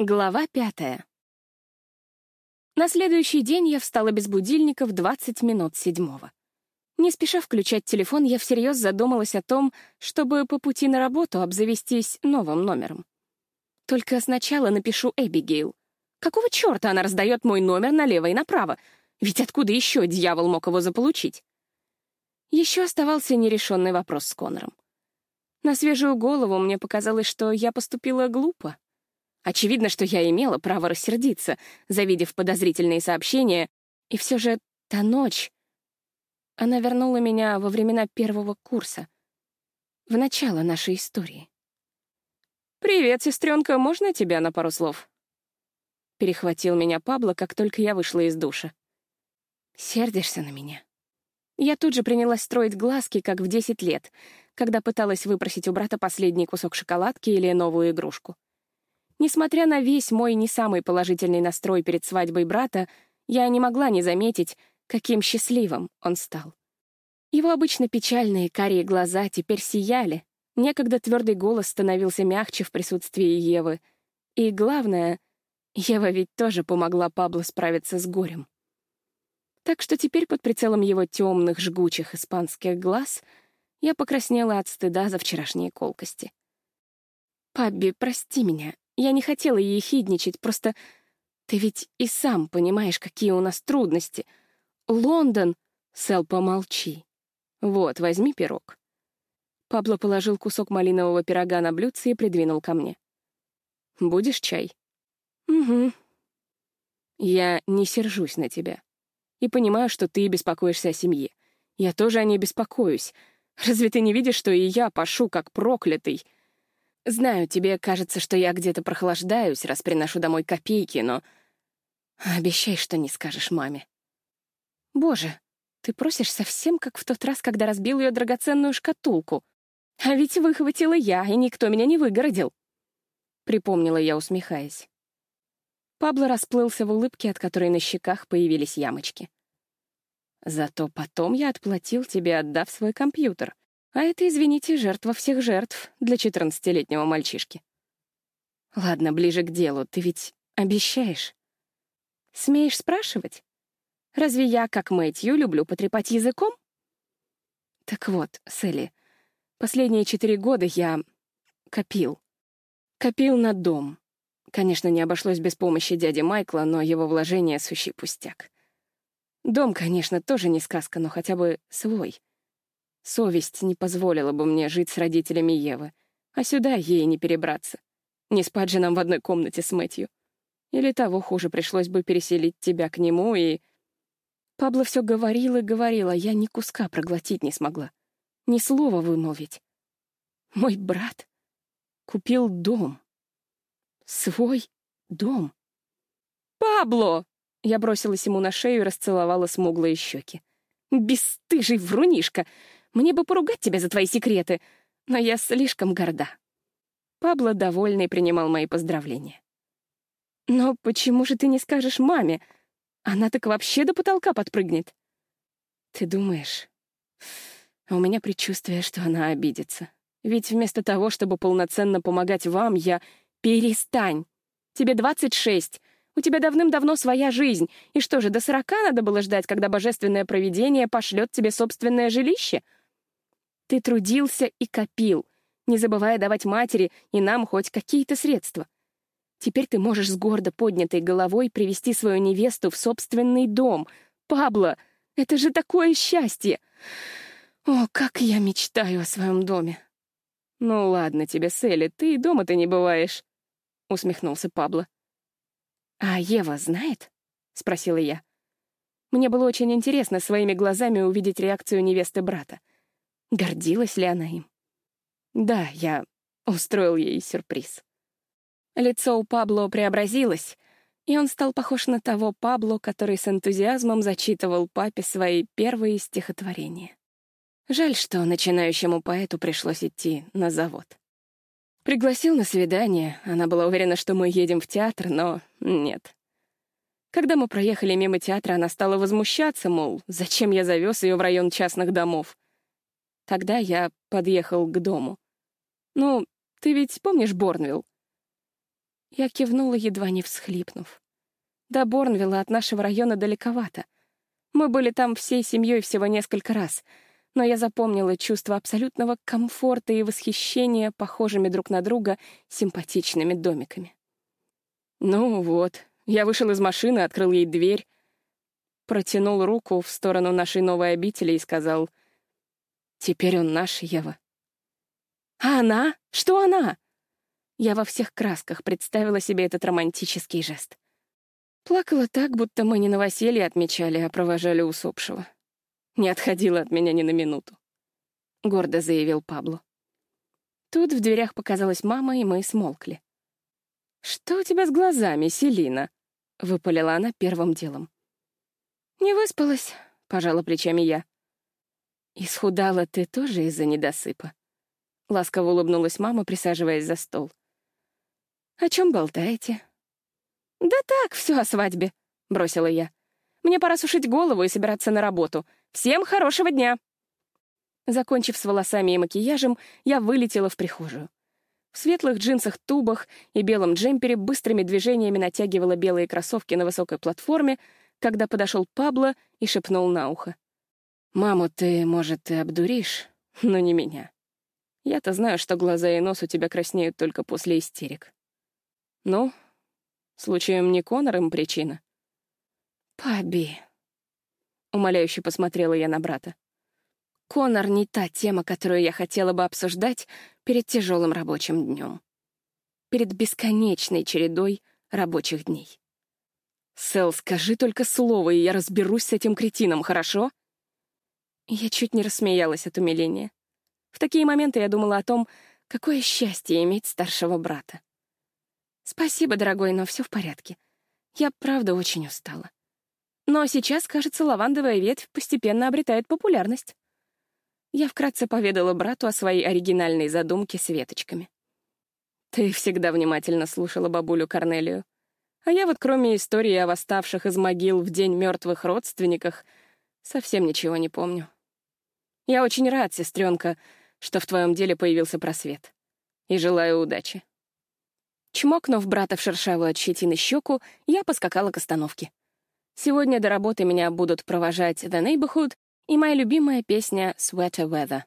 Глава пятая. На следующий день я встала без будильника в 20 минут седьмого. Не спеша включать телефон, я всерьез задумалась о том, чтобы по пути на работу обзавестись новым номером. Только сначала напишу Эбигейл. Какого черта она раздает мой номер налево и направо? Ведь откуда еще дьявол мог его заполучить? Еще оставался нерешенный вопрос с Конором. На свежую голову мне показалось, что я поступила глупо. Очевидно, что я имела право рассердиться, завидев подозрительные сообщения, и все же та ночь... Она вернула меня во времена первого курса, в начало нашей истории. «Привет, сестренка, можно тебя на пару слов?» Перехватил меня Пабло, как только я вышла из душа. «Сердишься на меня?» Я тут же принялась строить глазки, как в десять лет, когда пыталась выпросить у брата последний кусок шоколадки или новую игрушку. Несмотря на весь мой не самый положительный настрой перед свадьбой брата, я не могла не заметить, каким счастливым он стал. Его обычно печальные карие глаза теперь сияли, некогда твердый голос становился мягче в присутствии Евы. И главное, Ева ведь тоже помогла Пабло справиться с горем. Так что теперь под прицелом его темных, жгучих испанских глаз я покраснела от стыда за вчерашние колкости. «Пабби, прости меня, я не хотела ей хидничать, просто ты ведь и сам понимаешь, какие у нас трудности. Лондон... Сэл, помолчи. Вот, возьми пирог. Пабло положил кусок малинового пирога на блюдце и придвинул ко мне. Будешь чай? Угу. Я не сержусь на тебя. И понимаю, что ты беспокоишься о семье. Я тоже о ней беспокоюсь. Разве ты не видишь, что и я пашу как проклятый, Знаю, тебе кажется, что я где-то прохлаждаюсь, раз приношу домой копейки, но... Обещай, что не скажешь маме. Боже, ты просишь совсем как в тот раз, когда разбил ее драгоценную шкатулку. А ведь выхватила я, и никто меня не выгородил. Припомнила я, усмехаясь. Пабло расплылся в улыбке, от которой на щеках появились ямочки. Зато потом я отплатил тебе, отдав свой компьютер — а это, извините, жертва всех жертв для четырнадцатилетнего мальчишки. Ладно, ближе к делу, ты ведь обещаешь? Смеешь спрашивать? Разве я, как Мэтью, люблю потрепать языком? Так вот, Селли, последние четыре года я копил. Копил на дом. Конечно, не обошлось без помощи дяди Майкла, но его вложение — сущий пустяк. Дом, конечно, тоже не сказка, но хотя бы свой — Совесть не позволила бы мне жить с родителями Евы, а сюда ей не перебраться. Не спать же нам в одной комнате с Мэтью. Или того хуже, пришлось бы переселить тебя к нему и... Пабло все говорил и говорил, а я ни куска проглотить не смогла. Ни слова вымолвить. Мой брат купил дом. Свой дом. «Пабло!» Я бросилась ему на шею и расцеловала смуглые щеки. «Бесстыжий врунишка! Мне бы поругать тебя за твои секреты, но я слишком горда». Пабло, довольный, принимал мои поздравления. «Но почему же ты не скажешь маме? Она так вообще до потолка подпрыгнет». «Ты думаешь?» У меня предчувствие, что она обидится. Ведь вместо того, чтобы полноценно помогать вам, я... Перестань! Тебе двадцать шесть. У тебя давным-давно своя жизнь. И что же, до сорока надо было ждать, когда божественное провидение пошлет тебе собственное жилище? Ты трудился и копил, не забывая давать матери и нам хоть какие-то средства. Теперь ты можешь с гордо поднятой головой привести свою невесту в собственный дом. Пабло, это же такое счастье! О, как я мечтаю о своем доме! Ну ладно тебе, Селли, ты и дома-то не бываешь, — усмехнулся Пабло. «А Ева знает?» — спросила я. Мне было очень интересно своими глазами увидеть реакцию невесты брата. Гордилась ли она им? Да, я устроил ей сюрприз. Лицо у Пабло преобразилось, и он стал похож на того Пабло, который с энтузиазмом зачитывал папе свои первые стихотворения. Жаль, что начинающему поэту пришлось идти на завод. Пригласил на свидание, она была уверена, что мы едем в театр, но нет. Когда мы проехали мимо театра, она стала возмущаться, мол, зачем я завез ее в район частных домов. Тогда я подъехал к дому. Ну, ты ведь помнишь Борнвилл? Я кивнула, едва не всхлипнув. До Борнвилла от нашего района далековато. Мы были там всей семьей всего несколько раз, но я запомнила чувство абсолютного комфорта и восхищения похожими друг на друга симпатичными домиками. Ну вот, я вышел из машины, открыл ей дверь, протянул руку в сторону нашей новой обители и сказал, «Теперь он наш, Ева». «А она? Что она?» Я во всех красках представила себе этот романтический жест. Плакала так, будто мы не новоселье отмечали, а провожали усопшего. Не отходила от меня ни на минуту. Гордо заявил Пабло. Тут в дверях показалась мама, и мы смолкли. «Что у тебя с глазами, Селина?» — выпалила она первым делом. «Не выспалась», — пожала плечами я. «Исхудала ты тоже из-за недосыпа?» Ласково улыбнулась мама, присаживаясь за стол. «О чем болтаете?» «Да так, все о свадьбе», — бросила я. «Мне пора сушить голову и собираться на работу. Всем хорошего дня!» Закончив с волосами и макияжем, я вылетела в прихожую. В светлых джинсах-тубах и белом джемпере быстрыми движениями натягивала белые кроссовки на высокой платформе, когда подошел Пабло и шепнул на ухо. «Маму ты, может, и обдуришь, но не меня. Я-то знаю, что глаза и нос у тебя краснеют только после истерик. Ну, случаем не Конор им причина?» «Паби», — умоляюще посмотрела я на брата. Конор не та тема, которую я хотела бы обсуждать перед тяжелым рабочим днем. Перед бесконечной чередой рабочих дней. «Сэл, скажи только слово, и я разберусь с этим кретином, хорошо?» Я чуть не рассмеялась от умиления. В такие моменты я думала о том, какое счастье иметь старшего брата. «Спасибо, дорогой, но все в порядке. Я, правда, очень устала. Но сейчас, кажется, лавандовая ветвь постепенно обретает популярность». Я вкратце поведала брату о своей оригинальной задумке с веточками. «Ты всегда внимательно слушала бабулю Корнелию. А я вот кроме истории о восставших из могил в день мертвых родственниках совсем ничего не помню. Я очень рад, сестренка, что в твоем деле появился просвет. И желаю удачи». Чмокнув брата в шершавую от щетины щеку, я поскакала к остановке. Сегодня до работы меня будут провожать The Neighborhood и моя любимая песня «Sweater Weather».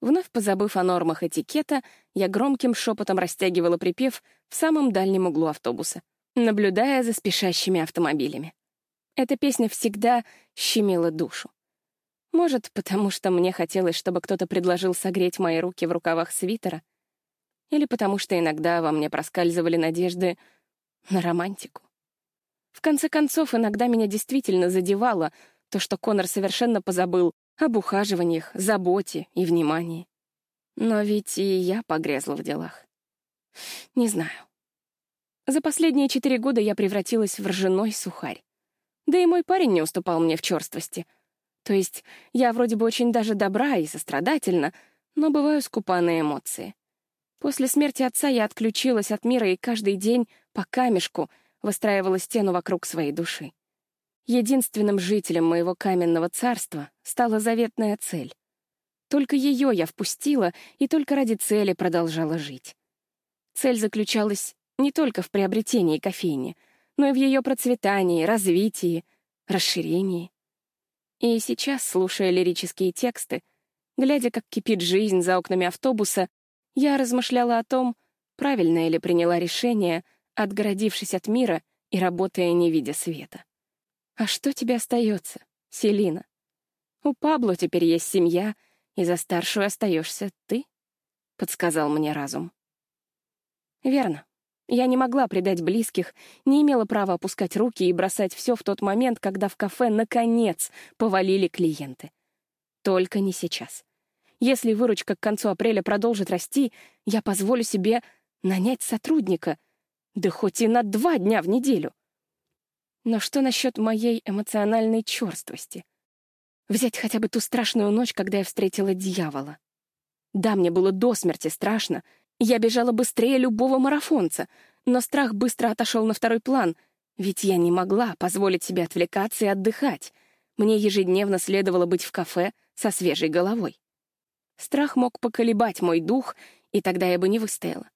Вновь позабыв о нормах этикета, я громким шепотом растягивала припев в самом дальнем углу автобуса, наблюдая за спешащими автомобилями. Эта песня всегда щемила душу. Может, потому что мне хотелось, чтобы кто-то предложил согреть мои руки в рукавах свитера, или потому что иногда во мне проскальзывали надежды на романтику. В конце концов, иногда меня действительно задевало — то, что Конор совершенно позабыл об ухаживаниях, заботе и внимании. Но ведь и я погрязла в делах. Не знаю. За последние четыре года я превратилась в ржаной сухарь. Да и мой парень не уступал мне в черствости. То есть я вроде бы очень даже добра и сострадательна, но бываю скупа на эмоции. После смерти отца я отключилась от мира и каждый день по камешку выстраивала стену вокруг своей души. Единственным жителем моего каменного царства стала заветная цель. Только ее я впустила и только ради цели продолжала жить. Цель заключалась не только в приобретении кофейни, но и в ее процветании, развитии, расширении. И сейчас, слушая лирические тексты, глядя, как кипит жизнь за окнами автобуса, я размышляла о том, правильно ли приняла решение, отгородившись от мира и работая не видя света. А что тебе остается, Селина? У Пабло теперь есть семья, и за старшую остаешься ты, — подсказал мне разум. Верно. Я не могла предать близких, не имела права опускать руки и бросать все в тот момент, когда в кафе, наконец, повалили клиенты. Только не сейчас. Если выручка к концу апреля продолжит расти, я позволю себе нанять сотрудника, да хоть и на два дня в неделю. Но что насчет моей эмоциональной черствости? Взять хотя бы ту страшную ночь, когда я встретила дьявола. Да, мне было до смерти страшно. Я бежала быстрее любого марафонца, но страх быстро отошел на второй план, ведь я не могла позволить себе отвлекаться и отдыхать. Мне ежедневно следовало быть в кафе со свежей головой. Страх мог поколебать мой дух, и тогда я бы не выстояла.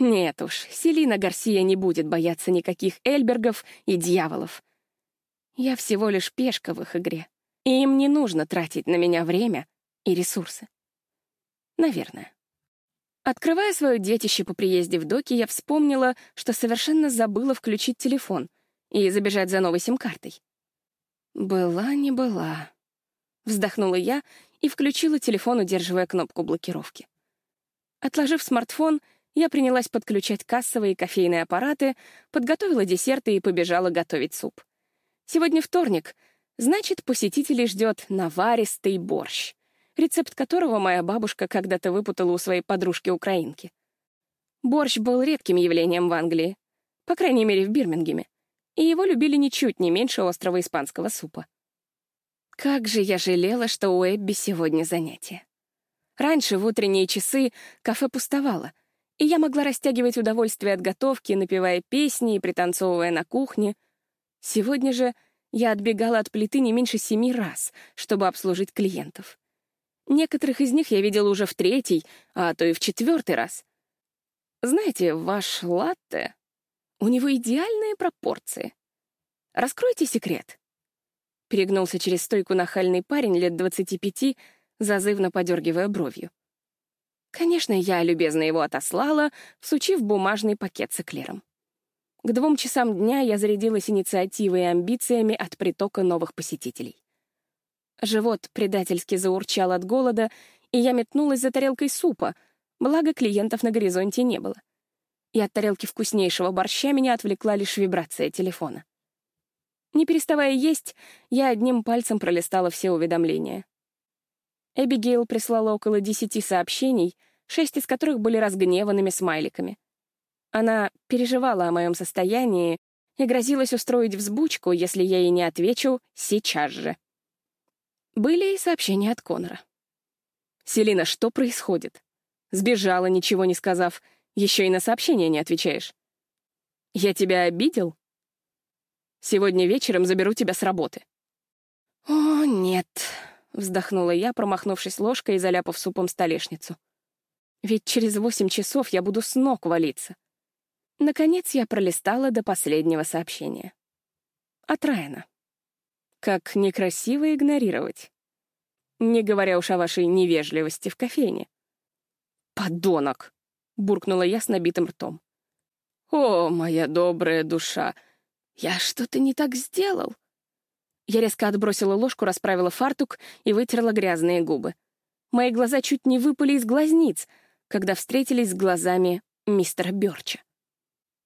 Нет уж, Селина Гарсия не будет бояться никаких Эльбергов и дьяволов. Я всего лишь пешка в их игре, и им не нужно тратить на меня время и ресурсы. Наверное. Открывая свое детище по приезде в доки, я вспомнила, что совершенно забыла включить телефон и забежать за новой сим-картой. Была не была. Вздохнула я и включила телефон, удерживая кнопку блокировки. Отложив смартфон, я принялась подключать кассовые и кофейные аппараты, подготовила десерты и побежала готовить суп. Сегодня вторник, значит, посетителей ждет наваристый борщ рецепт которого моя бабушка когда-то выпутала у своей подружки-украинки. Борщ был редким явлением в Англии, по крайней мере, в Бирмингеме, и его любили ничуть не меньше острого испанского супа. Как же я жалела, что у Эбби сегодня занятие. Раньше в утренние часы кафе пустовало, и я могла растягивать удовольствие от готовки, напевая песни и пританцовывая на кухне. Сегодня же я отбегала от плиты не меньше семи раз, чтобы обслужить клиентов. Некоторых из них я видела уже в третий, а то и в четвертый раз. Знаете, ваш латте, у него идеальные пропорции. Раскройте секрет. Перегнулся через стойку нахальный парень лет двадцати пяти, зазывно подергивая бровью. Конечно, я любезно его отослала, всучив бумажный пакет с эклером. К двум часам дня я зарядилась инициативой и амбициями от притока новых посетителей. Живот предательски заурчал от голода, и я метнулась за тарелкой супа, благо клиентов на горизонте не было. И от тарелки вкуснейшего борща меня отвлекла лишь вибрация телефона. Не переставая есть, я одним пальцем пролистала все уведомления. Эбигейл прислала около десяти сообщений, шесть из которых были разгневанными смайликами. Она переживала о моем состоянии и грозилась устроить взбучку, если я ей не отвечу сейчас же. Были и сообщения от Конора. «Селина, что происходит? Сбежала, ничего не сказав. Еще и на сообщения не отвечаешь. Я тебя обидел? Сегодня вечером заберу тебя с работы». «О, нет», — вздохнула я, промахнувшись ложкой и заляпав супом столешницу. «Ведь через восемь часов я буду с ног валиться». Наконец я пролистала до последнего сообщения. От Райана. Как некрасиво игнорировать. Не говоря уж о вашей невежливости в кофейне. «Подонок!» — буркнула я с набитым ртом. «О, моя добрая душа! Я что-то не так сделал?» Я резко отбросила ложку, расправила фартук и вытерла грязные губы. Мои глаза чуть не выпали из глазниц, когда встретились с глазами мистера Бёрча.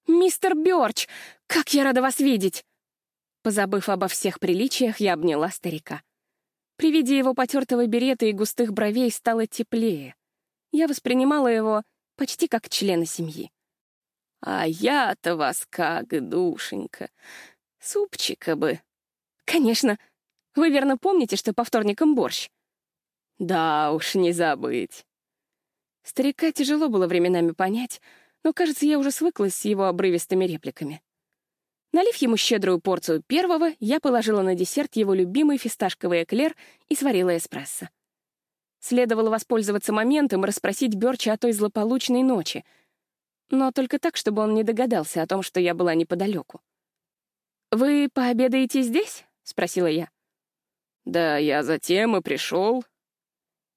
«Мистер Бёрч! Как я рада вас видеть!» Позабыв обо всех приличиях, я обняла старика. При виде его потертого берета и густых бровей стало теплее. Я воспринимала его почти как члена семьи. «А я-то вас как, душенька! Супчика бы!» «Конечно! Вы верно помните, что по вторникам борщ?» «Да уж, не забыть!» Старика тяжело было временами понять, но, кажется, я уже свыклась с его обрывистыми репликами. Налив ему щедрую порцию первого, я положила на десерт его любимый фисташковый эклер и сварила эспрессо. Следовало воспользоваться моментом и расспросить Бёрча о той злополучной ночи, но только так, чтобы он не догадался о том, что я была неподалеку. «Вы пообедаете здесь?» — спросила я. «Да, я затем и пришел».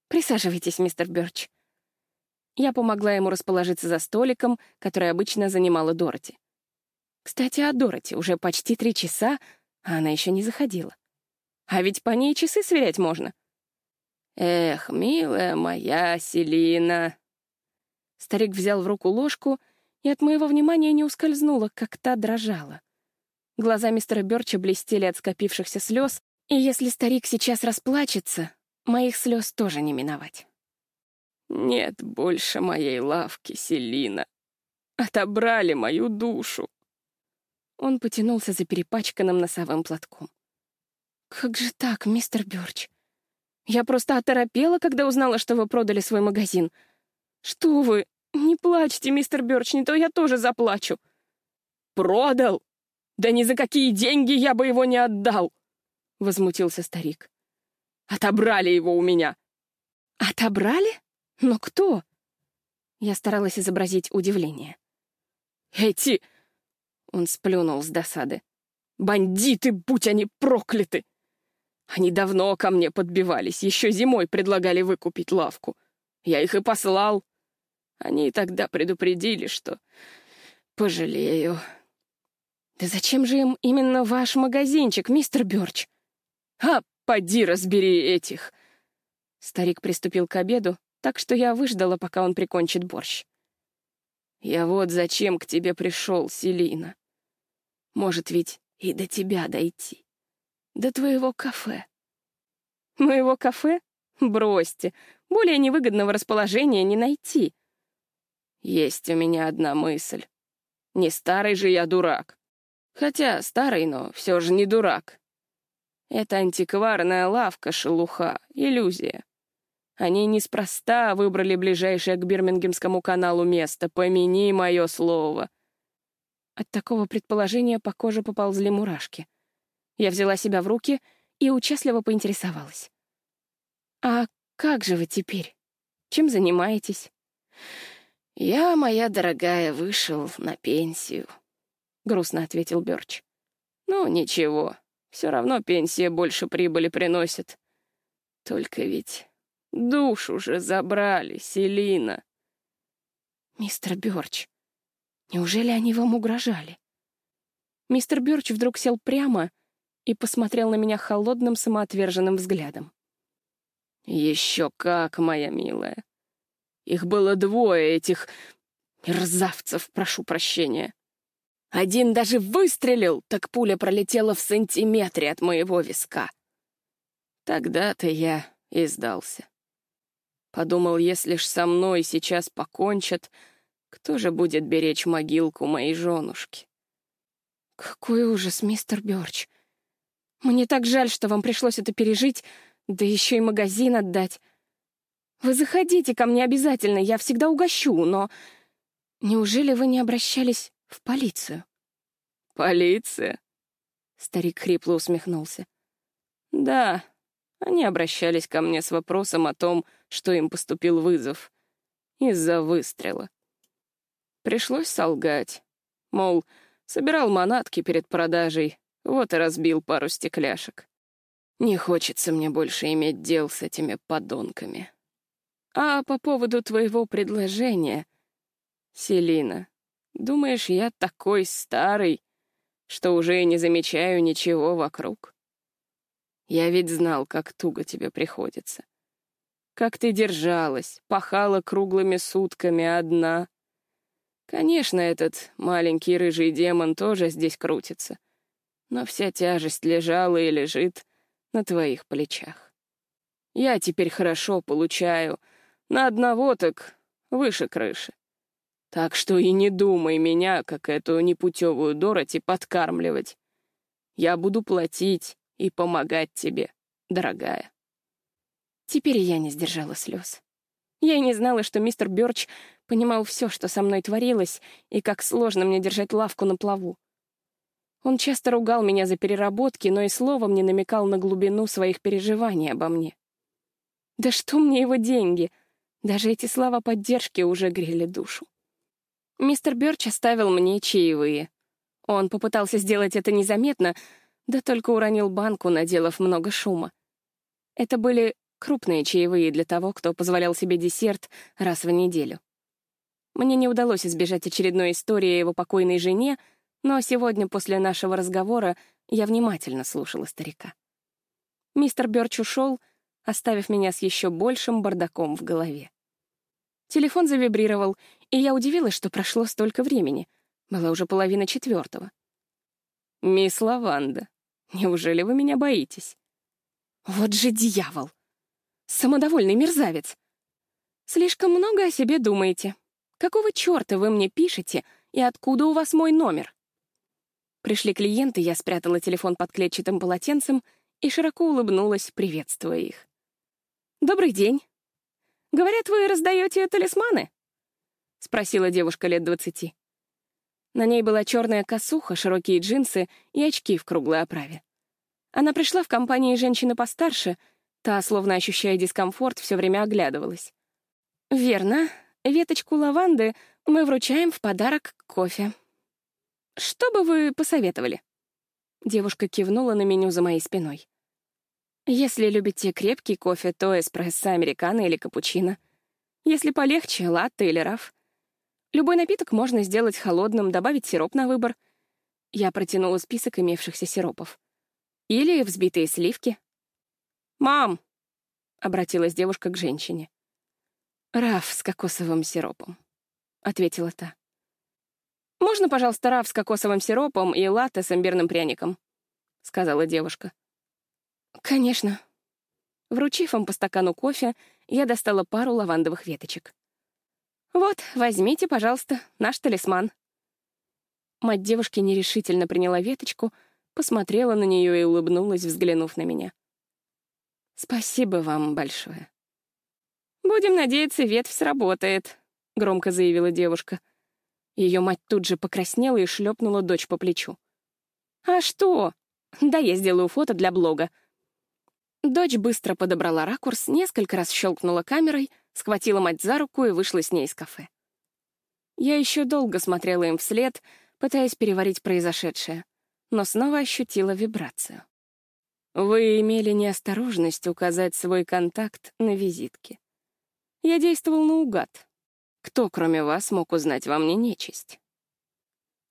«Присаживайтесь, мистер Бёрч». Я помогла ему расположиться за столиком, который обычно занимала Дороти. Кстати, о Дороти уже почти три часа, а она еще не заходила. А ведь по ней часы сверять можно. Эх, милая моя Селина. Старик взял в руку ложку, и от моего внимания не ускользнуло, как та дрожала. Глаза мистера Бёрча блестели от скопившихся слез, и если старик сейчас расплачется, моих слез тоже не миновать. «Нет больше моей лавки, Селина. Отобрали мою душу. Он потянулся за перепачканным носовым платком. «Как же так, мистер Бёрч? Я просто оторопела, когда узнала, что вы продали свой магазин. Что вы? Не плачьте, мистер Бёрч, не то я тоже заплачу». «Продал? Да ни за какие деньги я бы его не отдал!» — возмутился старик. «Отобрали его у меня». «Отобрали? Но кто?» Я старалась изобразить удивление. «Эти...» — он сплюнул с досады. «Бандиты, будь они прокляты! Они давно ко мне подбивались, еще зимой предлагали выкупить лавку. Я их и послал. Они тогда предупредили, что пожалею». «Да зачем же им именно ваш магазинчик, мистер Бёрч?» «А, поди разбери этих!» Старик приступил к обеду, так что я выждала, пока он прикончит борщ. «Я вот зачем к тебе пришел, Селина. Может ведь и до тебя дойти. До твоего кафе». «Моего кафе? Бросьте. Более невыгодного расположения не найти». «Есть у меня одна мысль. Не старый же я дурак. Хотя старый, но все же не дурак. Это антикварная лавка, шелуха, иллюзия. Они неспроста выбрали ближайшее к Бирмингемскому каналу место, помяни мое слово. От такого предположения по коже поползли мурашки. Я взяла себя в руки и участливо поинтересовалась. «А как же вы теперь? Чем занимаетесь?» «Я, моя дорогая, вышел на пенсию», — грустно ответил Бёрч. «Ну, ничего, все равно пенсия больше прибыли приносит. Только ведь душу же забрали, Селина». «Мистер Бёрч, неужели они вам угрожали?» Мистер Бёрч вдруг сел прямо и посмотрел на меня холодным самоотверженным взглядом. «Еще как, моя милая. Их было двое, этих мерзавцев, прошу прощения. Один даже выстрелил, так пуля пролетела в сантиметре от моего виска. Тогда-то я и сдался. Подумал, если ж со мной сейчас покончат, кто же будет беречь могилку моей женушки? Какой ужас, мистер Бёрч. Мне так жаль, что вам пришлось это пережить, да еще и магазин отдать. Вы заходите ко мне обязательно, я всегда угощу, но... Неужели вы не обращались в полицию. Полиция? Старик хрипло усмехнулся. Да, они обращались ко мне с вопросом о том, что им поступил вызов. Из-за выстрела. Пришлось солгать. Мол, собирал манатки перед продажей, вот и разбил пару стекляшек. Не хочется мне больше иметь дел с этими подонками. А по поводу твоего предложения, Селина, Думаешь, я такой старый, что уже не замечаю ничего вокруг? Я ведь знал, как туго тебе приходится. Как ты держалась, пахала круглыми сутками одна. Конечно, этот маленький рыжий демон тоже здесь крутится, но вся тяжесть лежала и лежит на твоих плечах. Я теперь хорошо получаю, на одного так выше крыши. Так что и не думай меня, как эту непутевую Дороти, подкармливать. Я буду платить и помогать тебе, дорогая. Теперь я не сдержала слез. Я и не знала, что мистер Бёрч понимал все, что со мной творилось, и как сложно мне держать лавку на плаву. Он часто ругал меня за переработки, но и словом не намекал на глубину своих переживаний обо мне. Да что мне его деньги? Даже эти слова поддержки уже грели душу. Мистер Бёрч оставил мне чаевые. Он попытался сделать это незаметно, да только уронил банку, наделав много шума. Это были крупные чаевые для того, кто позволял себе десерт раз в неделю. Мне не удалось избежать очередной истории о его покойной жене, но сегодня после нашего разговора я внимательно слушала старика. Мистер Бёрч ушел, оставив меня с еще большим бардаком в голове. Телефон завибрировал, и я удивилась, что прошло столько времени. Была уже половина четвертого. «Мисс Лаванда, неужели вы меня боитесь?» «Вот же дьявол! Самодовольный мерзавец! Слишком много о себе думаете. Какого черта вы мне пишете, и откуда у вас мой номер?» Пришли клиенты, я спрятала телефон под клетчатым полотенцем и широко улыбнулась, приветствуя их. «Добрый день. Говорят, вы раздаете талисманы?» — спросила девушка лет двадцати. На ней была черная косуха, широкие джинсы и очки в круглой оправе. Она пришла в компании женщины постарше, та, словно ощущая дискомфорт, все время оглядывалась. «Верно. Веточку лаванды мы вручаем в подарок кофе. Что бы вы посоветовали?» Девушка кивнула на меню за моей спиной. «Если любите крепкий кофе, то эспрессо, американо или капучино. Если полегче, латте или раф. Любой напиток можно сделать холодным, добавить сироп на выбор. Я протянула список имевшихся сиропов. Или взбитые сливки. «Мам!» — обратилась девушка к женщине. «Раф с кокосовым сиропом», — ответила та. «Можно, пожалуйста, раф с кокосовым сиропом и латте с имбирным пряником?» — сказала девушка. «Конечно». Вручив им по стакану кофе, я достала пару лавандовых веточек. «Вот, возьмите, пожалуйста, наш талисман». Мать девушки нерешительно приняла веточку, посмотрела на нее и улыбнулась, взглянув на меня. «Спасибо вам большое». «Будем надеяться, ветвь сработает», — громко заявила девушка. Ее мать тут же покраснела и шлепнула дочь по плечу. «А что? Да я сделаю фото для блога». Дочь быстро подобрала ракурс, несколько раз щелкнула камерой, схватила мать за руку и вышла с ней из кафе. Я еще долго смотрела им вслед, пытаясь переварить произошедшее, но снова ощутила вибрацию. Вы имели неосторожность указать свой контакт на визитке. Я действовал наугад. Кто, кроме вас, мог узнать во мне нечисть?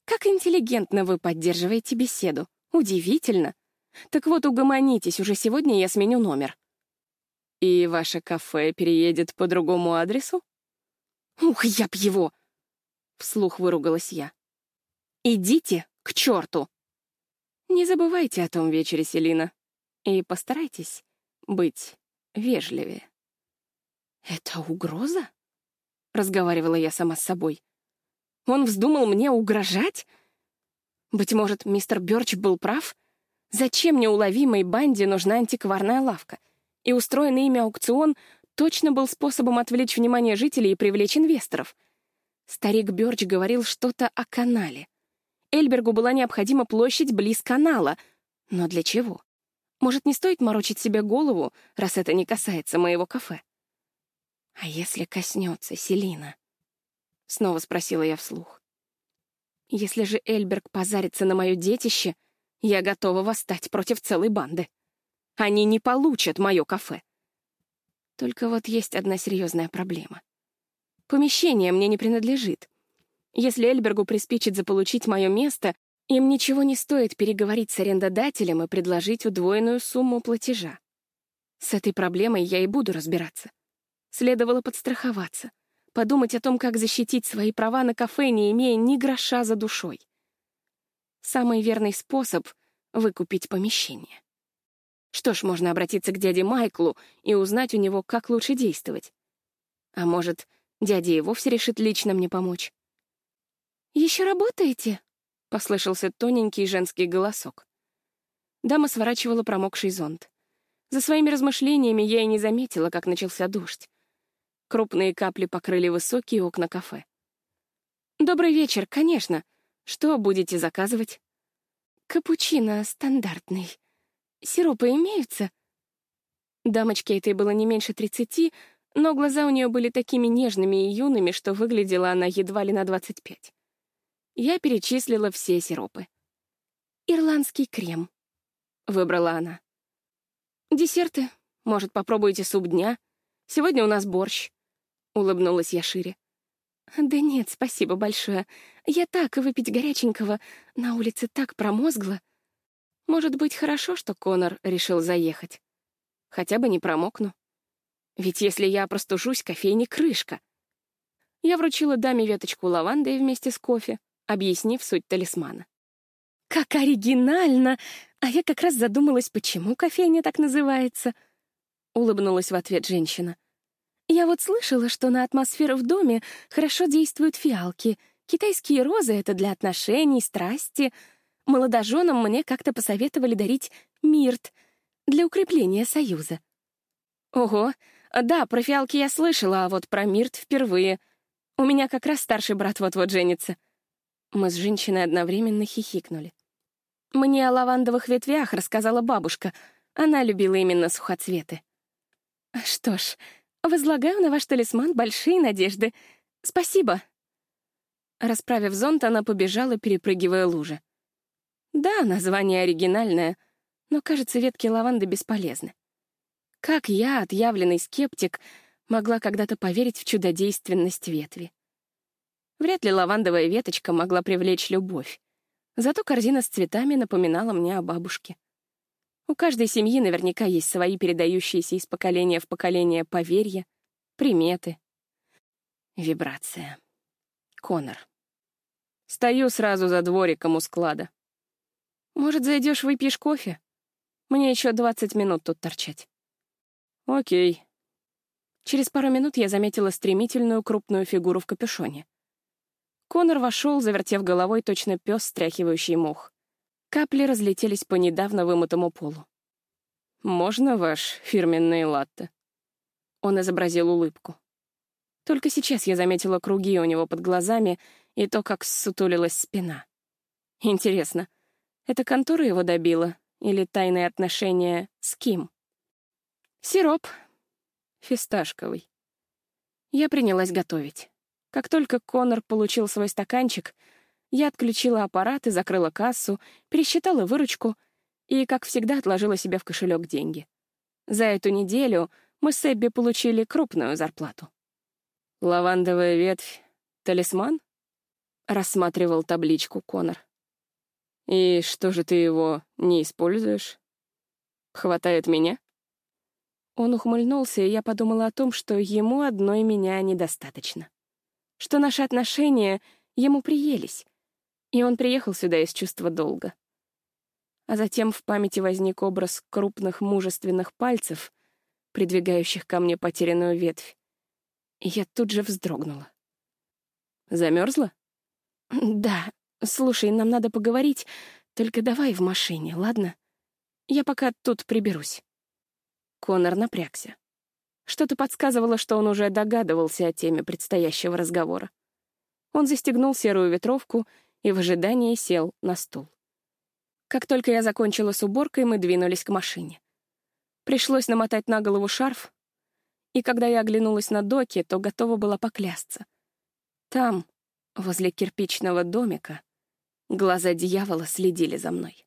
Как интеллигентно вы поддерживаете беседу. Удивительно. Так вот, угомонитесь, уже сегодня я сменю номер. И ваше кафе переедет по другому адресу? Ух, я б его! Вслух выругалась я. Идите к черту! Не забывайте о том вечере, Селина, и постарайтесь быть вежливее. «Это угроза?» — разговаривала я сама с собой. «Он вздумал мне угрожать? Быть может, мистер Бёрч был прав? Зачем неуловимой банде нужна антикварная лавка? И устроенный ими аукцион точно был способом отвлечь внимание жителей и привлечь инвесторов. Старик Бёрч говорил что-то о канале. Эльбергу была необходима площадь близ канала. Но для чего? Может, не стоит морочить себе голову, раз это не касается моего кафе? «А если коснется Селина?» — снова спросила я вслух. «Если же Эльберг позарится на мое детище, я готова восстать против целой банды. Они не получат мое кафе. Только вот есть одна серьезная проблема. Помещение мне не принадлежит. Если Эльбергу приспичит заполучить мое место, им ничего не стоит переговорить с арендодателем и предложить удвоенную сумму платежа. С этой проблемой я и буду разбираться. Следовало подстраховаться, подумать о том, как защитить свои права на кафе, не имея ни гроша за душой. Самый верный способ — выкупить помещение. Что ж, можно обратиться к дяде Майклу и узнать у него, как лучше действовать. А может, дядя и вовсе решит лично мне помочь. «Еще работаете?» — послышался тоненький женский голосок. Дама сворачивала промокший зонт. За своими размышлениями я и не заметила, как начался дождь. Крупные капли покрыли высокие окна кафе. «Добрый вечер, конечно. Что будете заказывать?» «Капучино стандартный. Сиропы имеются?» Дамочке этой было не меньше тридцати, но глаза у нее были такими нежными и юными, что выглядела она едва ли на двадцать пять. Я перечислила все сиропы. «Ирландский крем», — выбрала она. «Десерты. Может, попробуете суп дня? Сегодня у нас борщ. — улыбнулась я шире. «Да нет, спасибо большое. Я так, выпить горяченького. На улице так промозгло. Может быть, хорошо, что Конор решил заехать. Хотя бы не промокну. Ведь если я простужусь, кофейни крышка». Я вручила даме веточку лаванды вместе с кофе, объяснив суть талисмана. «Как оригинально! А я как раз задумалась, почему кофейня так называется?» — улыбнулась в ответ женщина. Я вот слышала, что на атмосферу в доме хорошо действуют фиалки. Китайские розы — это для отношений, страсти. Молодоженам мне как-то посоветовали дарить мирт для укрепления союза. Ого, да, про фиалки я слышала, а вот про мирт впервые. У меня как раз старший брат вот-вот женится. Мы с женщиной одновременно хихикнули. Мне о лавандовых ветвях рассказала бабушка. Она любила именно сухоцветы. Что ж, Возлагаю на ваш талисман большие надежды. Спасибо. Расправив зонт, она побежала, перепрыгивая лужи. Да, название оригинальное, но, кажется, ветки лаванды бесполезны. Как я, отъявленный скептик, могла когда-то поверить в чудодейственность ветви? Вряд ли лавандовая веточка могла привлечь любовь. Зато корзина с цветами напоминала мне о бабушке. У каждой семьи наверняка есть свои передающиеся из поколения в поколение поверья, приметы. Вибрация. Конор. Стою сразу за двориком у склада. Может, зайдешь, выпьешь кофе? Мне еще 20 минут тут торчать. Окей. Через пару минут я заметила стремительную крупную фигуру в капюшоне. Конор вошел, завертев головой точно пес, стряхивающий мух. Капли разлетелись по недавно вымытому полу. «Можно ваш фирменный латте?» Он изобразил улыбку. Только сейчас я заметила круги у него под глазами и то, как ссутулилась спина. Интересно, это контора его добила или тайные отношения с Ким? Сироп. Фисташковый. Я принялась готовить. Как только Конор получил свой стаканчик — я отключила аппарат и закрыла кассу, пересчитала выручку и, как всегда, отложила себе в кошелек деньги. За эту неделю мы с Эбби получили крупную зарплату. «Лавандовая ветвь — талисман?» — рассматривал табличку Конор. «И что же ты его не используешь? Хватает меня?» Он ухмыльнулся, и я подумала о том, что ему одной меня недостаточно. Что наши отношения ему приелись, и он приехал сюда из чувства долга. А затем в памяти возник образ крупных мужественных пальцев, придвигающих ко мне потерянную ветвь. И я тут же вздрогнула. Замерзла? Да. Слушай, нам надо поговорить, только давай в машине, ладно? Я пока тут приберусь. Конор напрягся. Что-то подсказывало, что он уже догадывался о теме предстоящего разговора. Он застегнул серую ветровку и в ожидании сел на стул. Как только я закончила с уборкой, мы двинулись к машине. Пришлось намотать на голову шарф, и когда я оглянулась на доки, то готова была поклясться. Там, возле кирпичного домика, глаза дьявола следили за мной.